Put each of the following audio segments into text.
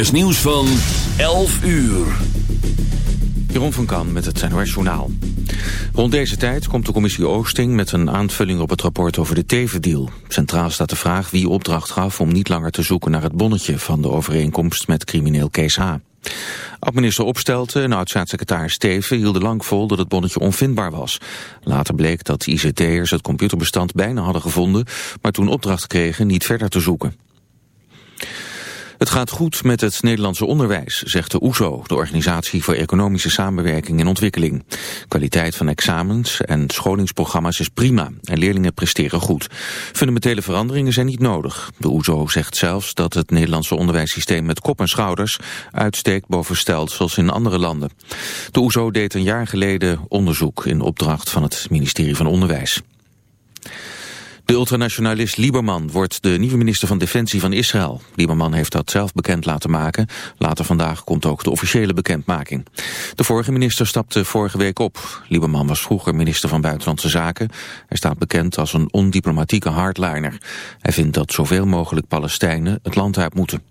is nieuws van 11 uur. Jeroen van Kan met het NOS Journaal. Rond deze tijd komt de commissie Oosting met een aanvulling op het rapport over de Teven-deal. Centraal staat de vraag wie opdracht gaf om niet langer te zoeken naar het bonnetje van de overeenkomst met crimineel Kees H. Oud-minister Opstelten en oud-staatssecretaris Teven hielden lang vol dat het bonnetje onvindbaar was. Later bleek dat ICT'ers het computerbestand bijna hadden gevonden, maar toen opdracht kregen niet verder te zoeken. Het gaat goed met het Nederlandse onderwijs, zegt de OESO, de Organisatie voor Economische Samenwerking en Ontwikkeling. Kwaliteit van examens en scholingsprogramma's is prima en leerlingen presteren goed. Fundamentele veranderingen zijn niet nodig. De OESO zegt zelfs dat het Nederlandse onderwijssysteem met kop en schouders uitsteekt boven stelsels in andere landen. De OESO deed een jaar geleden onderzoek in opdracht van het ministerie van Onderwijs. De ultranationalist Lieberman wordt de nieuwe minister van Defensie van Israël. Lieberman heeft dat zelf bekend laten maken. Later vandaag komt ook de officiële bekendmaking. De vorige minister stapte vorige week op. Lieberman was vroeger minister van Buitenlandse Zaken. Hij staat bekend als een ondiplomatieke hardliner. Hij vindt dat zoveel mogelijk Palestijnen het land uit moeten.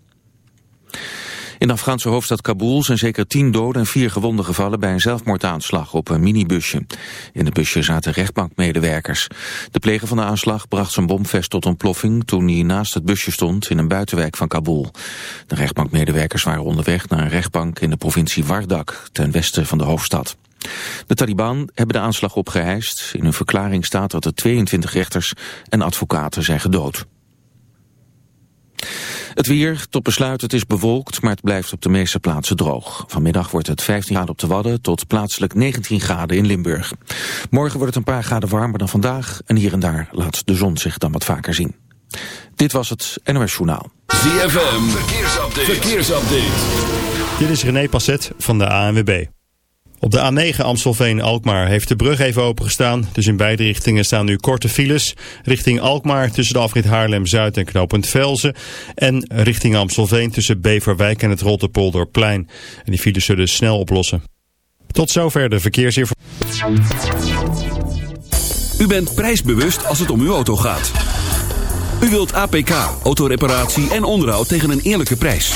In de Afghaanse hoofdstad Kabul zijn zeker tien doden en vier gewonden gevallen bij een zelfmoordaanslag op een minibusje. In het busje zaten rechtbankmedewerkers. De pleger van de aanslag bracht zijn bomvest tot ontploffing toen hij naast het busje stond in een buitenwijk van Kabul. De rechtbankmedewerkers waren onderweg naar een rechtbank in de provincie Wardak, ten westen van de hoofdstad. De Taliban hebben de aanslag opgeheist. In hun verklaring staat dat er 22 rechters en advocaten zijn gedood. Het weer, tot besluit, het is bewolkt, maar het blijft op de meeste plaatsen droog. Vanmiddag wordt het 15 graden op de Wadden tot plaatselijk 19 graden in Limburg. Morgen wordt het een paar graden warmer dan vandaag en hier en daar laat de zon zich dan wat vaker zien. Dit was het NOS Journaal. ZFM, verkeersupdate. verkeersupdate. Dit is René Passet van de ANWB. Op de A9 Amstelveen-Alkmaar heeft de brug even opengestaan. Dus in beide richtingen staan nu korte files. Richting Alkmaar tussen de afrit Haarlem-Zuid en knooppunt Velzen. En richting Amstelveen tussen Beverwijk en het Rotterpolderplein. En die files zullen snel oplossen. Tot zover de verkeersinformatie. U bent prijsbewust als het om uw auto gaat. U wilt APK, autoreparatie en onderhoud tegen een eerlijke prijs.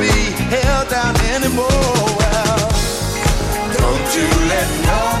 be held down anymore. Well, don't you let no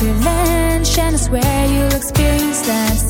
Wonderland, is where you'll experience that.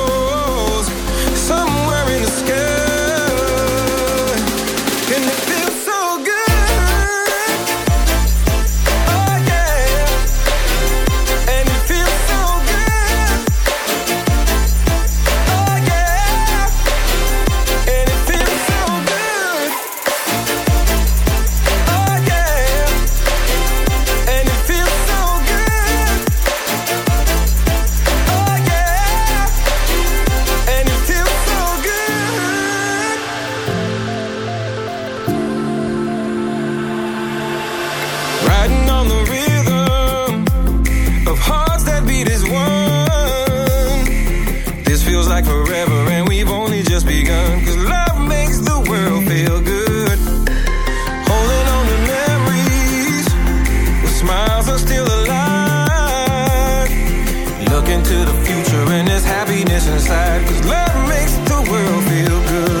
Cause love makes the world feel good.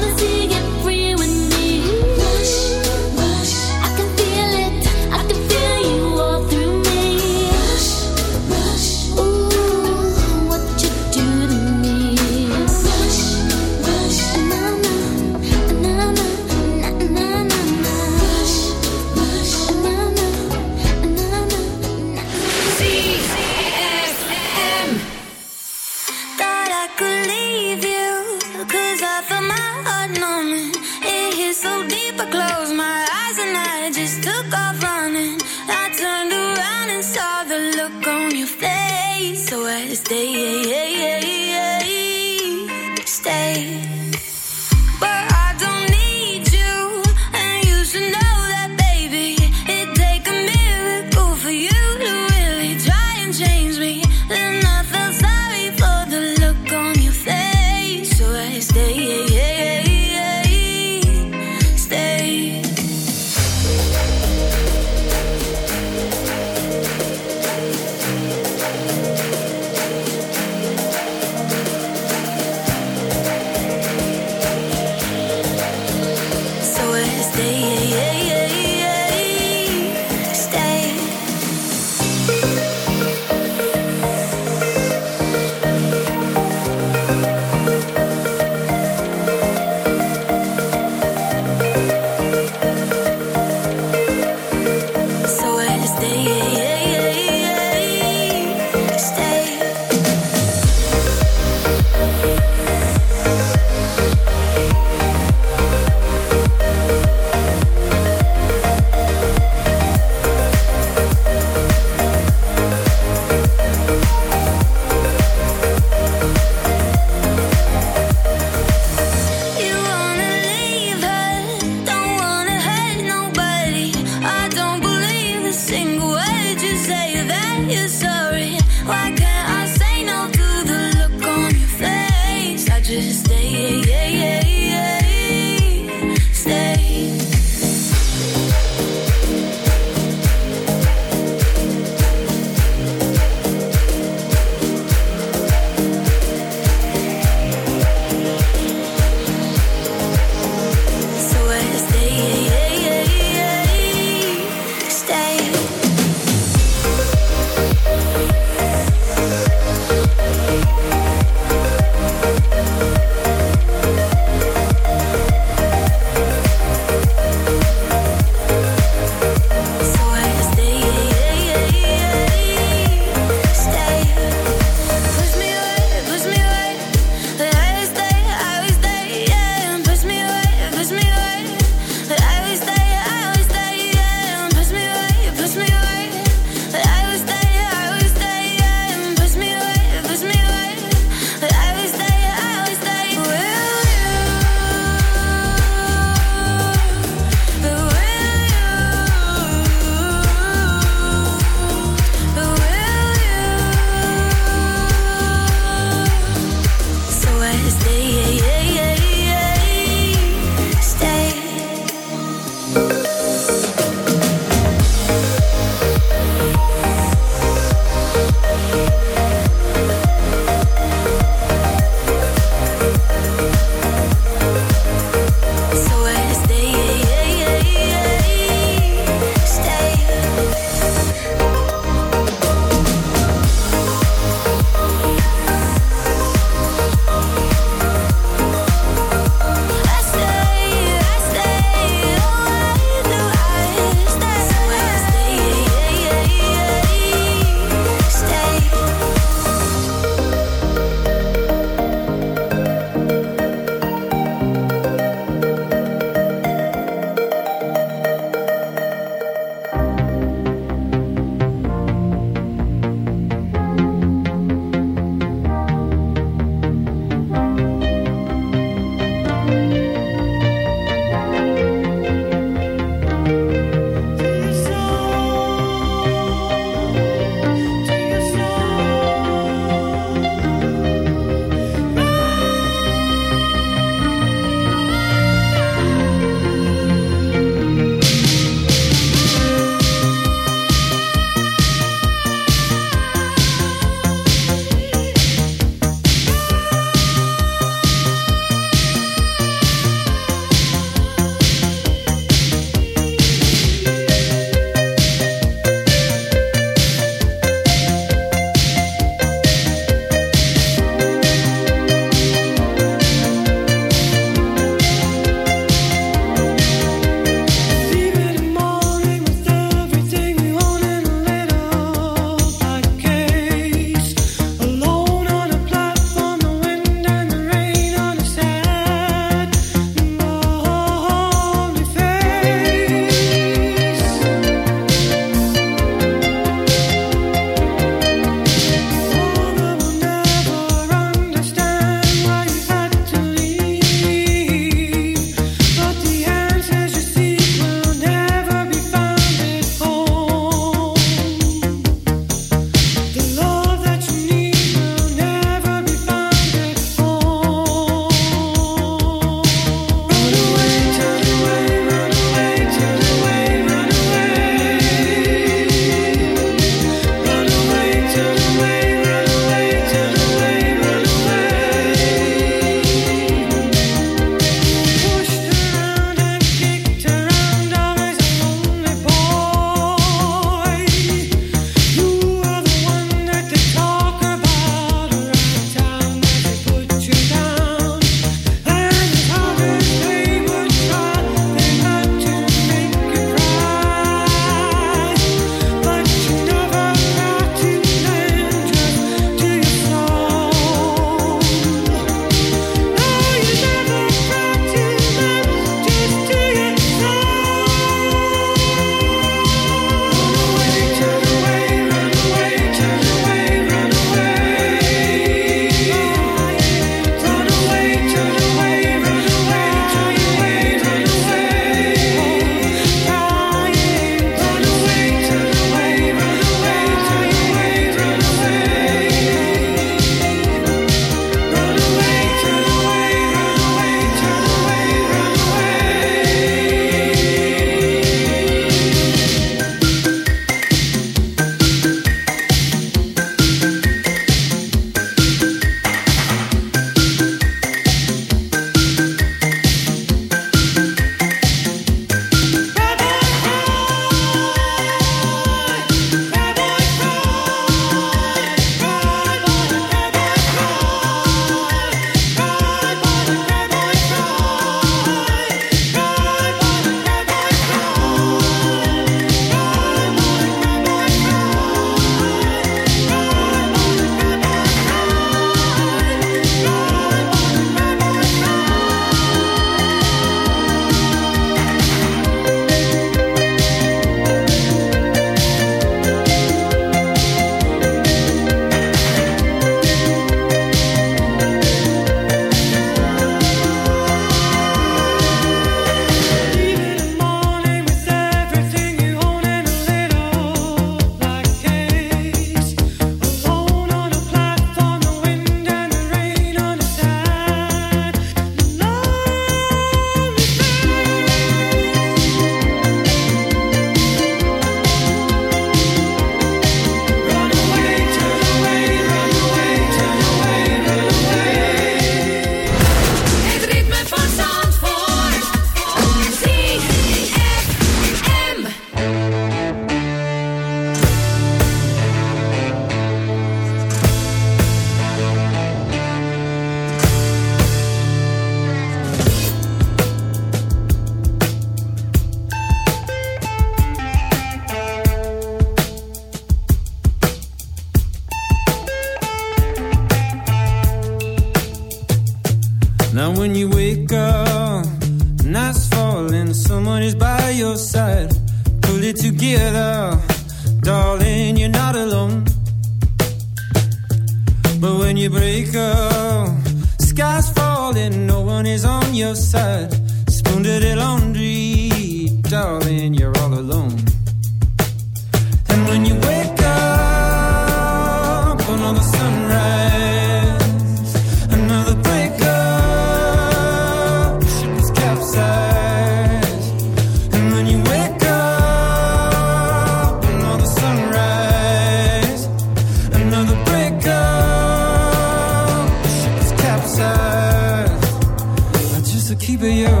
for you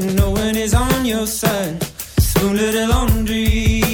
when no one is on your side. Spoon little laundry.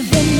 living